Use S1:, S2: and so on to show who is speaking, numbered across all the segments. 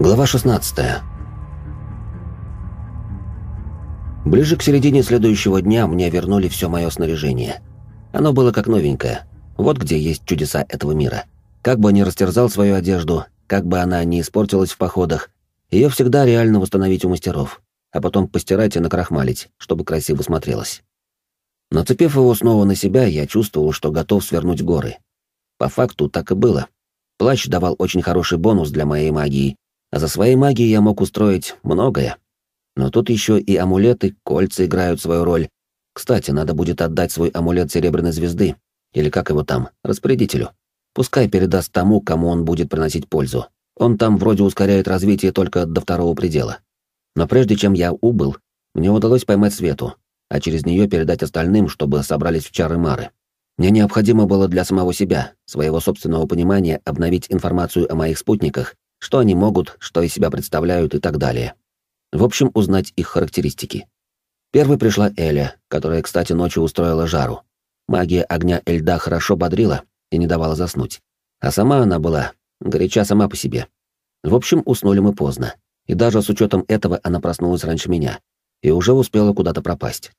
S1: Глава 16. Ближе к середине следующего дня мне вернули все мое снаряжение. Оно было как новенькое. Вот где есть чудеса этого мира. Как бы ни растерзал свою одежду, как бы она ни испортилась в походах, ее всегда реально восстановить у мастеров, а потом постирать и накрахмалить, чтобы красиво смотрелось. Нацепив его снова на себя, я чувствовал, что готов свернуть горы. По факту так и было. Плащ давал очень хороший бонус для моей магии, а за своей магией я мог устроить многое. Но тут еще и амулеты, кольца играют свою роль. Кстати, надо будет отдать свой амулет Серебряной Звезды, или как его там, распорядителю. Пускай передаст тому, кому он будет приносить пользу. Он там вроде ускоряет развитие только до второго предела. Но прежде чем я убыл, мне удалось поймать Свету, а через нее передать остальным, чтобы собрались в чары Мары. Мне необходимо было для самого себя, своего собственного понимания, обновить информацию о моих спутниках что они могут, что из себя представляют и так далее. В общем, узнать их характеристики. Первой пришла Эля, которая, кстати, ночью устроила жару. Магия огня и льда хорошо бодрила и не давала заснуть. А сама она была горяча сама по себе. В общем, уснули мы поздно. И даже с учетом этого она проснулась раньше меня и уже успела куда-то пропасть.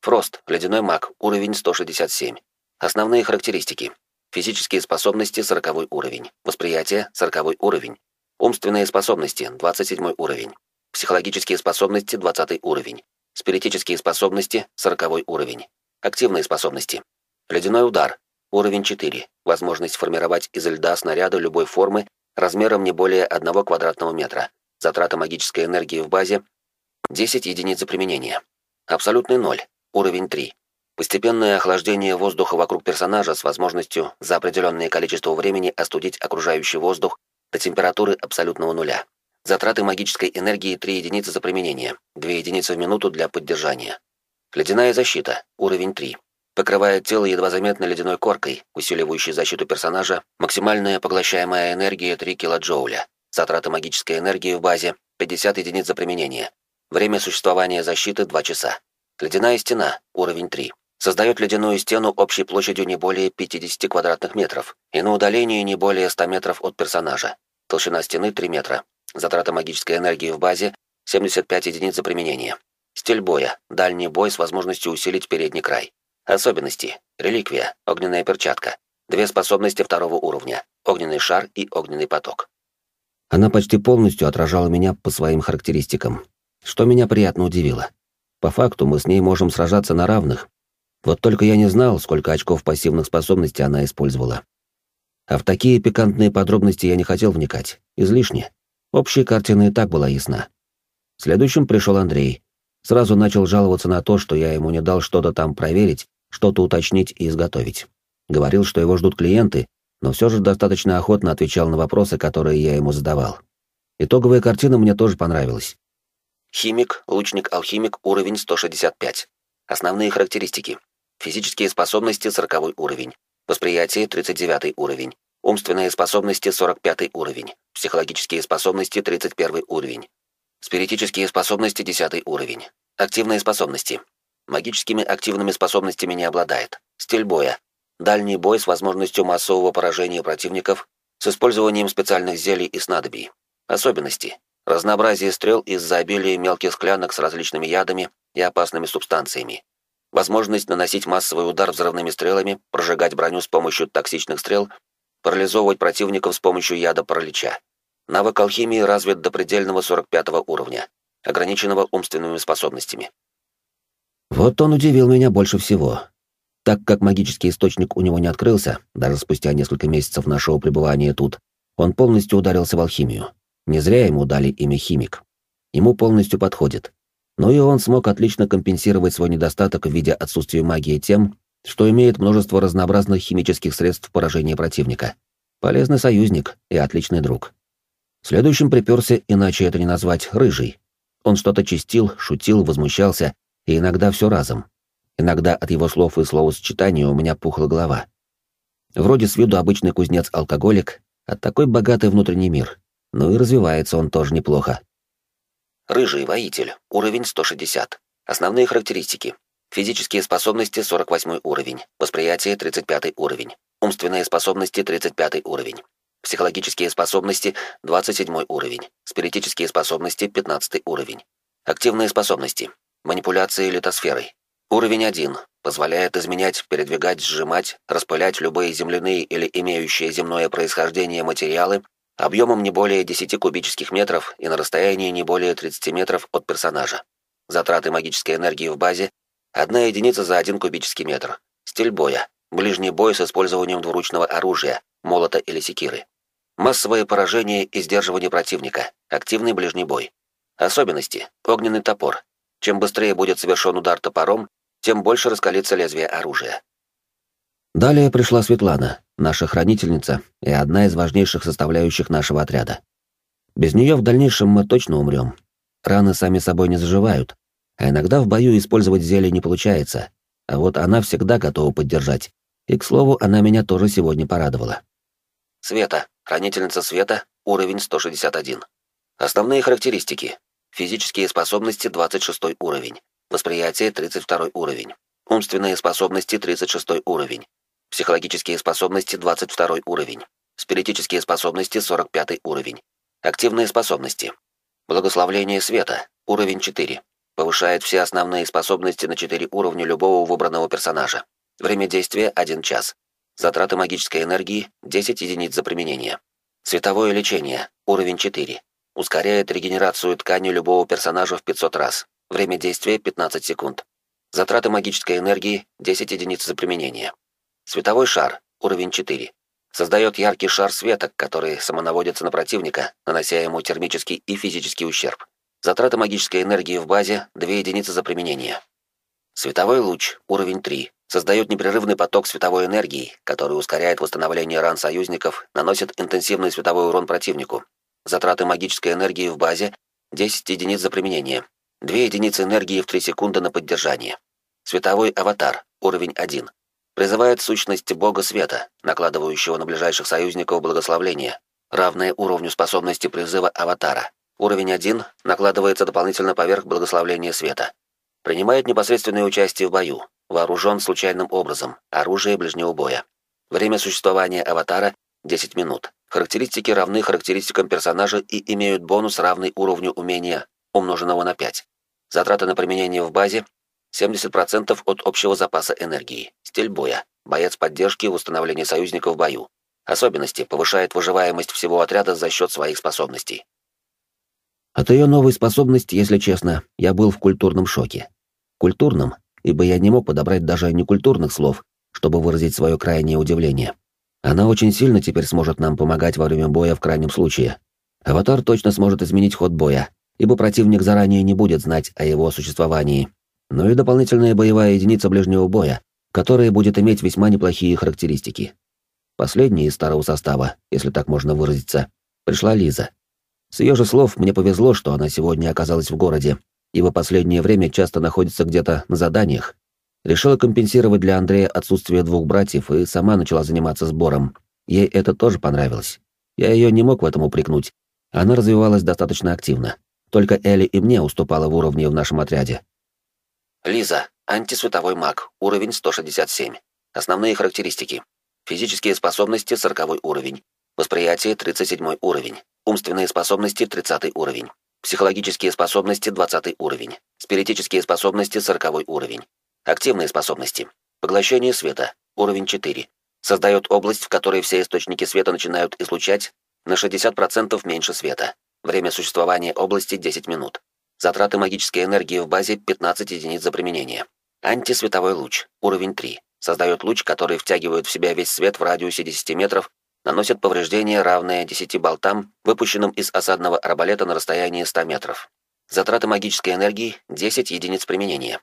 S1: Фрост, ледяной маг, уровень 167. Основные характеристики. Физические способности — 40 уровень. Восприятие — 40 уровень. Умственные способности — 27 уровень. Психологические способности — 20 уровень. Спиритические способности — 40 уровень. Активные способности. Ледяной удар. Уровень 4. Возможность формировать из льда снаряды любой формы размером не более 1 квадратного метра. Затрата магической энергии в базе — 10 единиц за применение. Абсолютный ноль. Уровень 3. Постепенное охлаждение воздуха вокруг персонажа с возможностью за определенное количество времени остудить окружающий воздух до температуры абсолютного нуля. Затраты магической энергии 3 единицы за применение, 2 единицы в минуту для поддержания. Ледяная защита, уровень 3. Покрывает тело едва заметной ледяной коркой, усиливающей защиту персонажа, максимальная поглощаемая энергия 3 килоджоуля. Затраты магической энергии в базе 50 единиц за применение. Время существования защиты 2 часа. Ледяная стена, уровень 3 создает ледяную стену общей площадью не более 50 квадратных метров и на удалении не более 100 метров от персонажа. Толщина стены 3 метра. Затрата магической энергии в базе 75 единиц за применение. Стиль боя. Дальний бой с возможностью усилить передний край. Особенности. Реликвия. Огненная перчатка. Две способности второго уровня. Огненный шар и огненный поток. Она почти полностью отражала меня по своим характеристикам, что меня приятно удивило. По факту мы с ней можем сражаться на равных, вот только я не знал, сколько очков пассивных способностей она использовала. А в такие пикантные подробности я не хотел вникать. Излишне. Общая картина и так была ясна. Следующим пришел Андрей. Сразу начал жаловаться на то, что я ему не дал что-то там проверить, что-то уточнить и изготовить. Говорил, что его ждут клиенты, но все же достаточно охотно отвечал на вопросы, которые я ему задавал. Итоговая картина мне тоже понравилась. Химик, лучник-алхимик, уровень 165. Основные характеристики. Физические способности 40 уровень. Восприятие 39 уровень. Умственные способности 45 уровень. Психологические способности 31 уровень. Спиритические способности 10 уровень. Активные способности. Магическими активными способностями не обладает. Стиль боя. Дальний бой с возможностью массового поражения противников с использованием специальных зелий и снадобий. Особенности. Разнообразие стрел из-за обилия мелких склянок с различными ядами и опасными субстанциями возможность наносить массовый удар взрывными стрелами, прожигать броню с помощью токсичных стрел, парализовывать противников с помощью яда паралича. Навык алхимии развит до предельного 45 уровня, ограниченного умственными способностями. Вот он удивил меня больше всего. Так как магический источник у него не открылся, даже спустя несколько месяцев нашего пребывания тут, он полностью ударился в алхимию. Не зря ему дали имя химик. Ему полностью подходит. Но и он смог отлично компенсировать свой недостаток в виде отсутствия магии тем, что имеет множество разнообразных химических средств поражения противника. Полезный союзник и отличный друг. Следующим приперся, иначе это не назвать, рыжий. Он что-то чистил, шутил, возмущался, и иногда все разом. Иногда от его слов и словосочетания у меня пухла голова. Вроде с виду обычный кузнец-алкоголик, а такой богатый внутренний мир. Ну и развивается он тоже неплохо. Рыжий воитель, уровень 160. Основные характеристики. Физические способности 48 уровень, восприятие 35 уровень, умственные способности 35 уровень, Психологические способности — 27 уровень. Спиритические способности — 15 уровень. Активные способности. Манипуляции литосферой. Уровень 1. Позволяет изменять, передвигать, сжимать, распылять любые земляные или имеющие земное происхождение материалы объемом не более 10 кубических метров и на расстоянии не более 30 метров от персонажа. Затраты магической энергии в базе — одна единица за один кубический метр. Стиль боя. Ближний бой с использованием двуручного оружия, молота или секиры. Массовое поражение и сдерживание противника. Активный ближний бой. Особенности. Огненный топор. Чем быстрее будет совершен удар топором, тем больше раскалится лезвие оружия. Далее пришла Светлана, наша хранительница и одна из важнейших составляющих нашего отряда. Без нее в дальнейшем мы точно умрем. Раны сами собой не заживают, а иногда в бою использовать зелье не получается, а вот она всегда готова поддержать. И, к слову, она меня тоже сегодня порадовала. Света, хранительница света, уровень 161. Основные характеристики. Физические способности 26 уровень. Восприятие 32 уровень. Умственные способности 36 уровень. Психологические способности 22 уровень. Спиритические способности 45 уровень. Активные способности. Благословление света, уровень 4. Повышает все основные способности на 4 уровня любого выбранного персонажа. Время действия 1 час. Затраты магической энергии 10 единиц за применение. Световое лечение, уровень 4. Ускоряет регенерацию ткани любого персонажа в 500 раз. Время действия 15 секунд. Затраты магической энергии 10 единиц за применение. Световой шар, уровень 4. Создает яркий шар света, который самонаводится на противника, нанося ему термический и физический ущерб. Затраты магической энергии в базе 2 единицы за применение. Световой луч, уровень 3. Создает непрерывный поток световой энергии, который ускоряет восстановление ран союзников, наносит интенсивный световой урон противнику. Затраты магической энергии в базе 10 единиц за применение. 2 единицы энергии в 3 секунды на поддержание. Световой аватар, уровень 1. Призывает сущность бога света, накладывающего на ближайших союзников благословление, равное уровню способности призыва аватара. Уровень 1 накладывается дополнительно поверх благословления света. Принимает непосредственное участие в бою, Вооружен случайным образом. Оружие ближнего боя. Время существования аватара — 10 минут. Характеристики равны характеристикам персонажа и имеют бонус, равный уровню умения, умноженного на 5. Затраты на применение в базе — 70% от общего запаса энергии. Стиль боя. Боец поддержки в установлении союзников в бою. Особенности повышает выживаемость всего отряда за счет своих способностей. От ее новой способности, если честно, я был в культурном шоке. Культурном, ибо я не мог подобрать даже некультурных слов, чтобы выразить свое крайнее удивление. Она очень сильно теперь сможет нам помогать во время боя в крайнем случае. Аватар точно сможет изменить ход боя, ибо противник заранее не будет знать о его существовании. Ну и дополнительная боевая единица ближнего боя, которая будет иметь весьма неплохие характеристики. Последняя из старого состава, если так можно выразиться, пришла Лиза. С ее же слов мне повезло, что она сегодня оказалась в городе, и в последнее время часто находится где-то на заданиях. Решила компенсировать для Андрея отсутствие двух братьев и сама начала заниматься сбором. Ей это тоже понравилось. Я ее не мог в этом упрекнуть. Она развивалась достаточно активно. Только Элли и мне уступала в уровне в нашем отряде. Лиза, антисветовой маг, уровень 167. Основные характеристики. Физические способности 40 уровень. Восприятие 37 уровень. Умственные способности 30 уровень. Психологические способности 20 уровень. Спиритические способности 40 уровень. Активные способности. Поглощение света. Уровень 4. Создает область, в которой все источники света начинают излучать на 60% меньше света. Время существования области 10 минут. Затраты магической энергии в базе 15 единиц за применение. Антисветовой луч. Уровень 3. Создает луч, который втягивает в себя весь свет в радиусе 10 метров наносит повреждение, равное 10 болтам, выпущенным из осадного арбалета на расстоянии 100 метров. Затраты магической энергии — 10 единиц применения.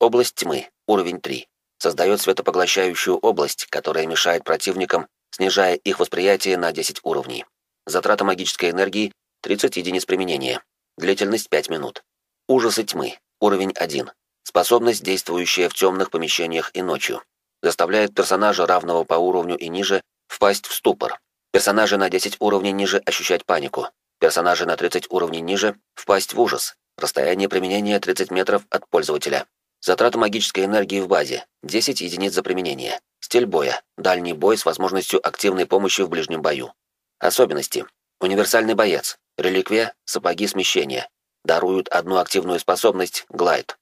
S1: Область тьмы, уровень 3. Создает светопоглощающую область, которая мешает противникам, снижая их восприятие на 10 уровней. Затрата магической энергии — 30 единиц применения. Длительность 5 минут. Ужасы тьмы, уровень 1. Способность, действующая в темных помещениях и ночью. Заставляет персонажа, равного по уровню и ниже, Впасть в ступор. Персонажи на 10 уровней ниже ощущать панику. Персонажи на 30 уровней ниже впасть в ужас. Расстояние применения 30 метров от пользователя. Затрата магической энергии в базе 10 единиц за применение. Стиль боя. Дальний бой с возможностью активной помощи в ближнем бою. Особенности. Универсальный боец. Реликвия «Сапоги смещения». Даруют одну активную способность «Глайд».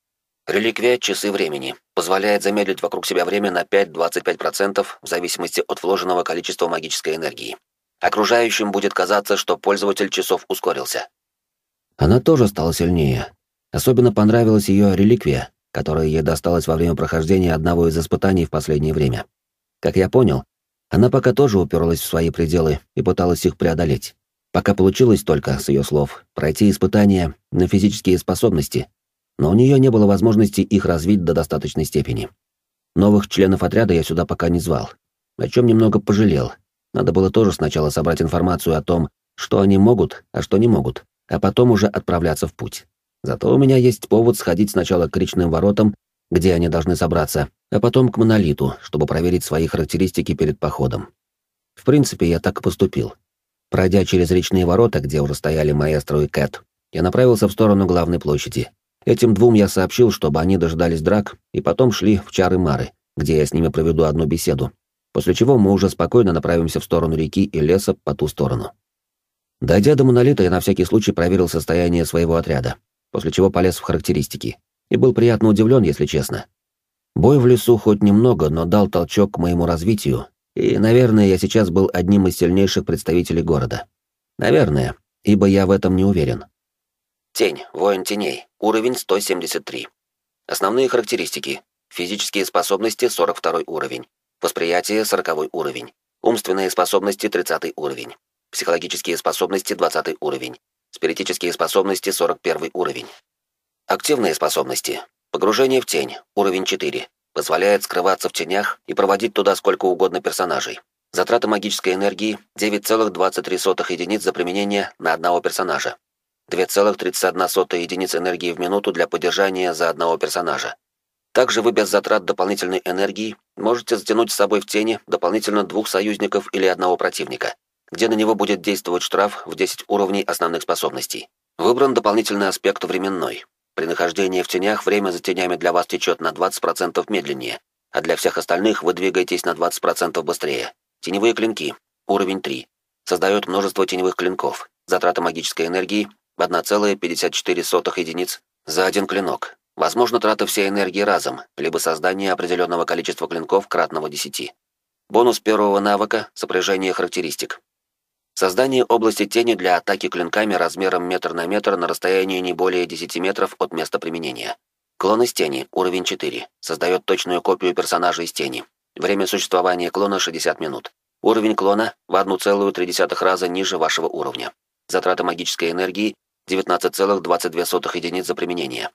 S1: Реликвия «Часы времени» позволяет замедлить вокруг себя время на 5-25% в зависимости от вложенного количества магической энергии. Окружающим будет казаться, что пользователь часов ускорился. Она тоже стала сильнее. Особенно понравилась ее реликвия, которая ей досталась во время прохождения одного из испытаний в последнее время. Как я понял, она пока тоже уперлась в свои пределы и пыталась их преодолеть. Пока получилось только, с ее слов, пройти испытания на физические способности, но у нее не было возможности их развить до достаточной степени. Новых членов отряда я сюда пока не звал, о чем немного пожалел. Надо было тоже сначала собрать информацию о том, что они могут, а что не могут, а потом уже отправляться в путь. Зато у меня есть повод сходить сначала к речным воротам, где они должны собраться, а потом к монолиту, чтобы проверить свои характеристики перед походом. В принципе, я так и поступил. Пройдя через речные ворота, где уже стояли маэстро и Кэт, я направился в сторону главной площади. Этим двум я сообщил, чтобы они дождались драк, и потом шли в Чары-Мары, где я с ними проведу одну беседу, после чего мы уже спокойно направимся в сторону реки и леса по ту сторону. Дойдя до монолита, я на всякий случай проверил состояние своего отряда, после чего полез в характеристики, и был приятно удивлен, если честно. Бой в лесу хоть немного, но дал толчок к моему развитию, и, наверное, я сейчас был одним из сильнейших представителей города. Наверное, ибо я в этом не уверен. Тень, воин теней, уровень 173. Основные характеристики. Физические способности 42 уровень. Восприятие 40 уровень. Умственные способности 30 уровень. Психологические способности 20 уровень. Спиритические способности 41 уровень. Активные способности. Погружение в тень, уровень 4. Позволяет скрываться в тенях и проводить туда сколько угодно персонажей. Затраты магической энергии 9,23 единиц за применение на одного персонажа. 2,31 единиц энергии в минуту для поддержания за одного персонажа. Также вы без затрат дополнительной энергии можете затянуть с собой в тени дополнительно двух союзников или одного противника, где на него будет действовать штраф в 10 уровней основных способностей. Выбран дополнительный аспект временной. При нахождении в тенях время за тенями для вас течет на 20% медленнее, а для всех остальных вы двигаетесь на 20% быстрее. Теневые клинки. Уровень 3. Создает множество теневых клинков. Затрата магической энергии 1,54 единиц за один клинок. Возможно, трата всей энергии разом, либо создание определенного количества клинков кратного 10. Бонус первого навыка — сопряжение характеристик. Создание области тени для атаки клинками размером метр на метр на расстоянии не более 10 метров от места применения. Клон из тени, уровень 4. Создает точную копию персонажа из тени. Время существования клона 60 минут. Уровень клона в 1,3 раза ниже вашего уровня. Затрата магической энергии 19,22 единиц за применение.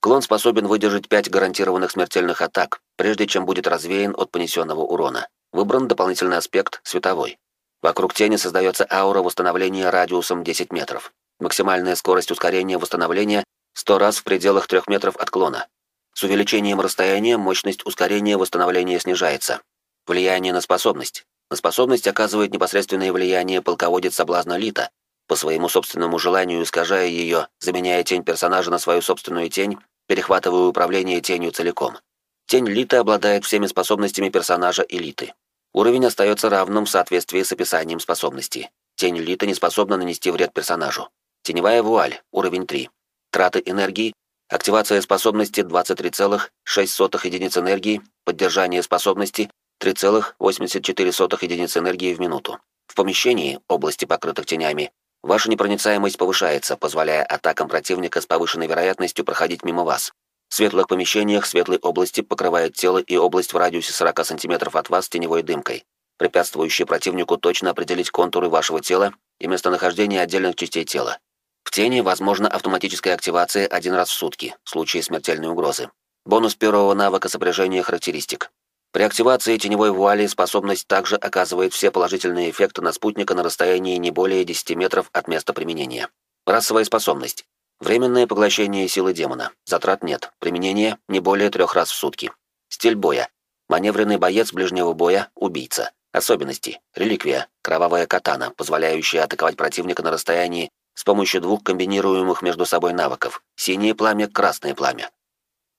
S1: Клон способен выдержать 5 гарантированных смертельных атак, прежде чем будет развеян от понесенного урона. Выбран дополнительный аспект световой. Вокруг тени создается аура восстановления радиусом 10 метров. Максимальная скорость ускорения восстановления 100 раз в пределах 3 метров от клона. С увеличением расстояния мощность ускорения восстановления снижается. Влияние на способность. На способность оказывает непосредственное влияние полководец соблазна Лита, по своему собственному желанию искажая ее, заменяя тень персонажа на свою собственную тень, перехватывая управление тенью целиком. Тень Литы обладает всеми способностями персонажа Элиты. Уровень остается равным в соответствии с описанием способности. Тень Литы не способна нанести вред персонажу. Теневая вуаль, уровень 3. Траты энергии, активация способности 23,6 единиц энергии, поддержание способности 3,84 единиц энергии в минуту. В помещении, области покрытых тенями, Ваша непроницаемость повышается, позволяя атакам противника с повышенной вероятностью проходить мимо вас. В светлых помещениях светлой области покрывает тело и область в радиусе 40 см от вас теневой дымкой, препятствующей противнику точно определить контуры вашего тела и местонахождение отдельных частей тела. В тени возможна автоматическая активация один раз в сутки, в случае смертельной угрозы. Бонус первого навыка сопряжения характеристик. При активации теневой вуали способность также оказывает все положительные эффекты на спутника на расстоянии не более 10 метров от места применения. Расовая способность. Временное поглощение силы демона. Затрат нет. Применение не более трех раз в сутки. Стиль боя. Маневренный боец ближнего боя, убийца. Особенности. Реликвия. Кровавая катана, позволяющая атаковать противника на расстоянии с помощью двух комбинируемых между собой навыков. Синее пламя, красное пламя.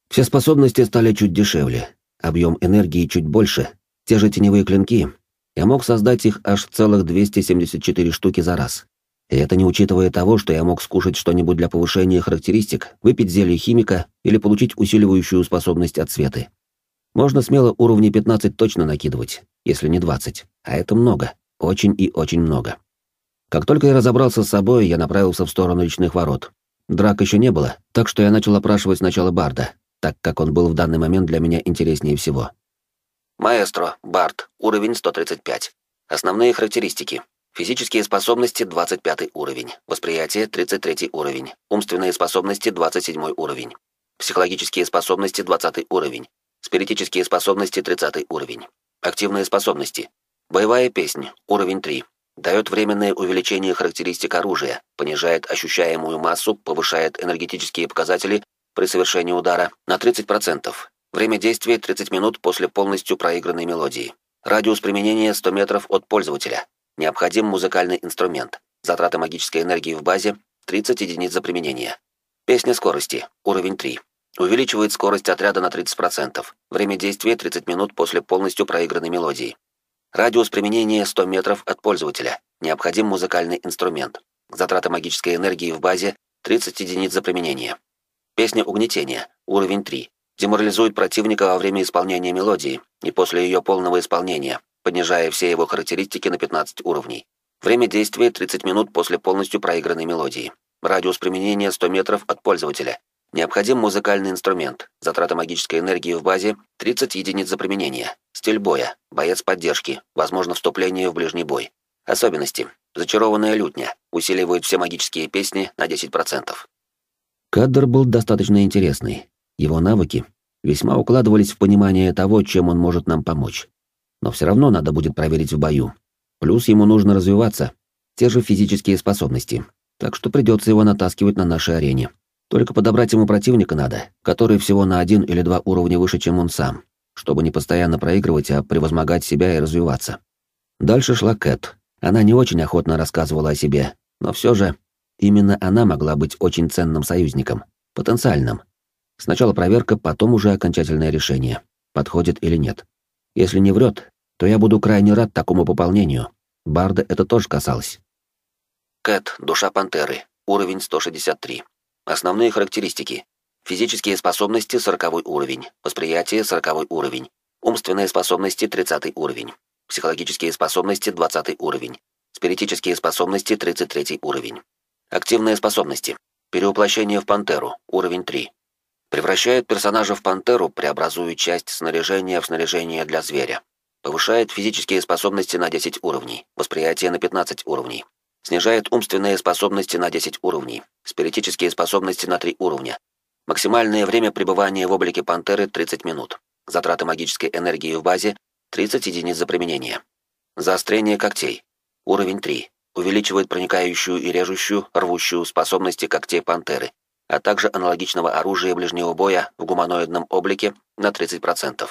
S1: Все способности стали чуть дешевле, Объем энергии чуть больше, те же теневые клинки,
S2: Я мог создать их аж целых 274 штуки за раз. И это не учитывая того, что я мог скушать что-нибудь для повышения характеристик, выпить зелье химика или получить усиливающую способность от света. Можно смело уровни 15 точно накидывать, если не 20. А это много. Очень и очень много. Как только я разобрался с собой, я направился в сторону речных ворот. Драк еще не было, так что я начал опрашивать сначала Барда, так как он был в данный момент для меня интереснее всего.
S1: Маэстро, Бард, уровень 135. Основные характеристики. Физические способности 25 уровень, восприятие 33 уровень, умственные способности 27 уровень, психологические способности 20 уровень, спиритические способности 30 уровень, активные способности. Боевая песнь, уровень 3. Дает временное увеличение характеристик оружия, понижает ощущаемую массу, повышает энергетические показатели при совершении удара на 30%. Время действия 30 минут после полностью проигранной мелодии. Радиус применения 100 метров от пользователя. Необходим музыкальный инструмент. Затраты магической энергии в базе 30 единиц за применение. Песня скорости. Уровень 3. Увеличивает скорость отряда на 30%. Время действия 30 минут после полностью проигранной мелодии. Радиус применения 100 метров от пользователя. Необходим музыкальный инструмент. Затраты магической энергии в базе 30 единиц за применение. Песня угнетения. Уровень 3. Деморализует противника во время исполнения мелодии и после ее полного исполнения, понижая все его характеристики на 15 уровней. Время действия 30 минут после полностью проигранной мелодии. Радиус применения 100 метров от пользователя. Необходим музыкальный инструмент. Затрата магической энергии в базе 30 единиц за применение. Стиль боя. Боец поддержки. Возможно вступление в ближний бой. Особенности. Зачарованная лютня. Усиливает все магические песни на 10%.
S2: Кадр был достаточно интересный. Его навыки весьма укладывались в понимание того, чем он может нам помочь но все равно надо будет проверить в бою. Плюс ему нужно развиваться, те же физические способности, так что придется его натаскивать на нашей арене. Только подобрать ему противника надо, который всего на один или два уровня выше, чем он сам, чтобы не постоянно проигрывать, а превозмогать себя и развиваться. Дальше шла Кэт. Она не очень охотно рассказывала о себе, но все же именно она могла быть очень ценным союзником, потенциальным. Сначала проверка, потом уже окончательное решение, подходит или нет. Если не врет, то я буду крайне рад такому пополнению. Барда это тоже касалось.
S1: Кэт, душа пантеры, уровень 163. Основные характеристики. Физические способности 40 уровень, восприятие 40 уровень, умственные способности 30 уровень, психологические способности 20 уровень, спиритические способности 33 уровень. Активные способности. Перевоплощение в пантеру, уровень 3. Превращает персонажа в пантеру, преобразуя часть снаряжения в снаряжение для зверя. Повышает физические способности на 10 уровней, восприятие на 15 уровней. Снижает умственные способности на 10 уровней, спиритические способности на 3 уровня. Максимальное время пребывания в облике пантеры 30 минут. Затраты магической энергии в базе 30 единиц за применение. Заострение когтей. Уровень 3. Увеличивает проникающую и режущую, рвущую способности когтей пантеры а также аналогичного оружия ближнего боя в гуманоидном облике на 30%.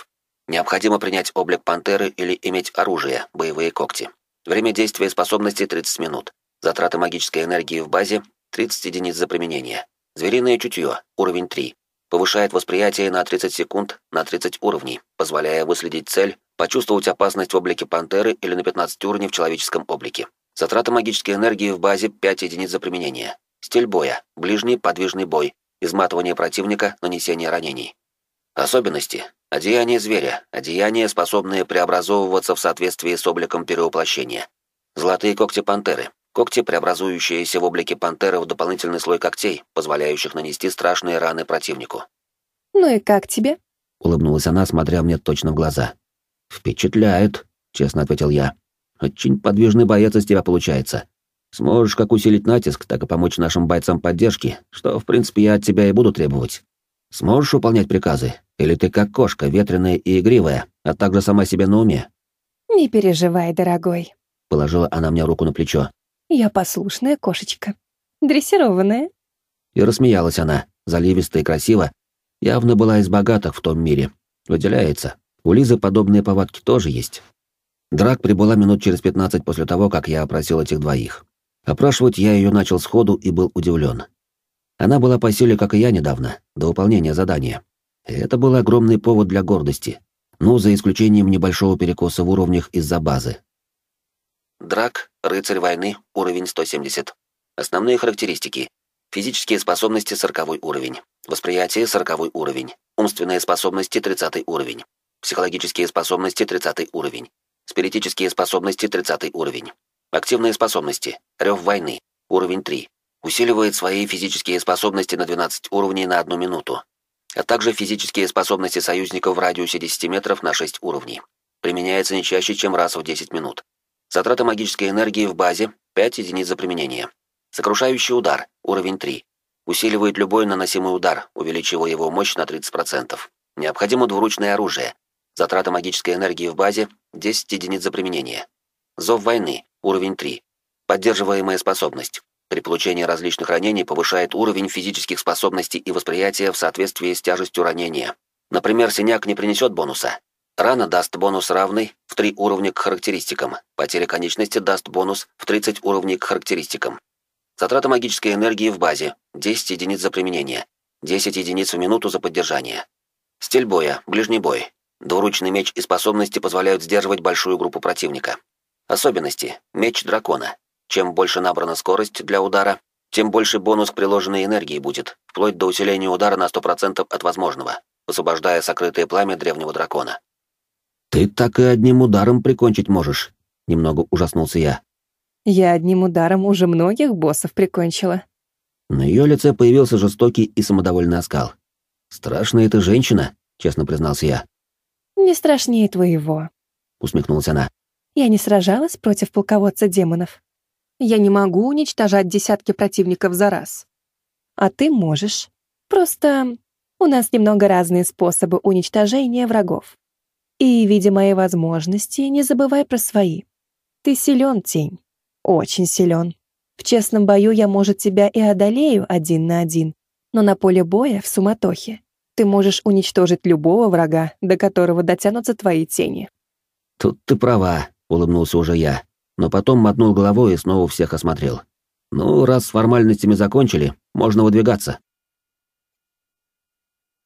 S1: Необходимо принять облик пантеры или иметь оружие, боевые когти. Время действия способности 30 минут. Затраты магической энергии в базе 30 единиц за применение. Звериное чутье, уровень 3. Повышает восприятие на 30 секунд на 30 уровней, позволяя выследить цель, почувствовать опасность в облике пантеры или на 15 уровней в человеческом облике. Затраты магической энергии в базе 5 единиц за применение. Стиль боя. Ближний подвижный бой. Изматывание противника, нанесение ранений. Особенности. Одеяние зверя. Одеяние, способное преобразовываться в соответствии с обликом перевоплощения. Золотые когти пантеры. Когти, преобразующиеся в облике пантеры в дополнительный слой когтей, позволяющих нанести страшные раны противнику.
S3: «Ну и как тебе?»
S2: — улыбнулась она, смотря мне точно в глаза. «Впечатляет», — честно ответил я. «Очень подвижный боец из тебя получается. Сможешь как усилить натиск, так и помочь нашим бойцам поддержки, что, в принципе, я от тебя и буду требовать. Сможешь выполнять приказы? Или ты как кошка, ветреная и игривая, а также сама себе на уме?»
S3: «Не переживай, дорогой», —
S2: положила она мне руку на плечо.
S3: «Я послушная кошечка. Дрессированная».
S2: И рассмеялась она, заливисто и красиво. Явно была из богатых в том мире. Выделяется. У Лизы подобные повадки тоже есть. Драк прибыла минут через пятнадцать после того, как я опросил этих двоих. Опрашивать я ее начал сходу и был удивлен. Она была по силе, как и я недавно, до выполнения задания. И это был огромный повод для гордости. Ну, за исключением небольшого перекоса в уровнях из-за базы.
S1: Драк, рыцарь войны, уровень 170. Основные характеристики. Физические способности 40 уровень. Восприятие 40 уровень. Умственные способности 30 уровень. Психологические способности 30 уровень. Спиритические способности 30 уровень. Активные способности. Рев войны. Уровень 3. Усиливает свои физические способности на 12 уровней на одну минуту. А также физические способности союзников в радиусе 10 метров на 6 уровней. Применяется не чаще, чем раз в 10 минут. Затрата магической энергии в базе 5 единиц за применение. Сокрушающий удар. Уровень 3. Усиливает любой наносимый удар, увеличивая его мощь на 30%. Необходимо двуручное оружие. Затрата магической энергии в базе 10 единиц за применение. Зов войны. Уровень 3. Поддерживаемая способность. При получении различных ранений повышает уровень физических способностей и восприятия в соответствии с тяжестью ранения. Например, синяк не принесет бонуса. Рана даст бонус равный в 3 уровня к характеристикам. Потеря конечности даст бонус в 30 уровней к характеристикам. Затрата магической энергии в базе 10 единиц за применение, 10 единиц в минуту за поддержание. Стиль боя, ближний бой. Двуручный меч и способности позволяют сдерживать большую группу противника. Особенности. Меч дракона. Чем больше набрана скорость для удара, тем больше бонус к приложенной энергии будет, вплоть до усиления удара на 100% от возможного, освобождая сокрытое пламя древнего дракона.
S4: «Ты так и одним ударом прикончить можешь», — немного ужаснулся я.
S3: Я одним ударом уже многих боссов прикончила.
S4: На ее лице появился жестокий и самодовольный оскал. «Страшная ты женщина», — честно признался я.
S3: «Не страшнее твоего», —
S4: усмехнулась она.
S3: «Я не сражалась против полководца демонов. Я не могу уничтожать десятки противников за раз. А ты можешь. Просто у нас немного разные способы уничтожения врагов. И, видя мои возможности, не забывай про свои. Ты силен, тень. Очень силен. В честном бою я, может, тебя и одолею один на один, но на поле боя, в суматохе, ты можешь уничтожить любого врага, до которого дотянутся твои тени.
S4: Тут ты права, улыбнулся уже я но потом мотнул головой и снова всех осмотрел. «Ну, раз с формальностями закончили, можно выдвигаться».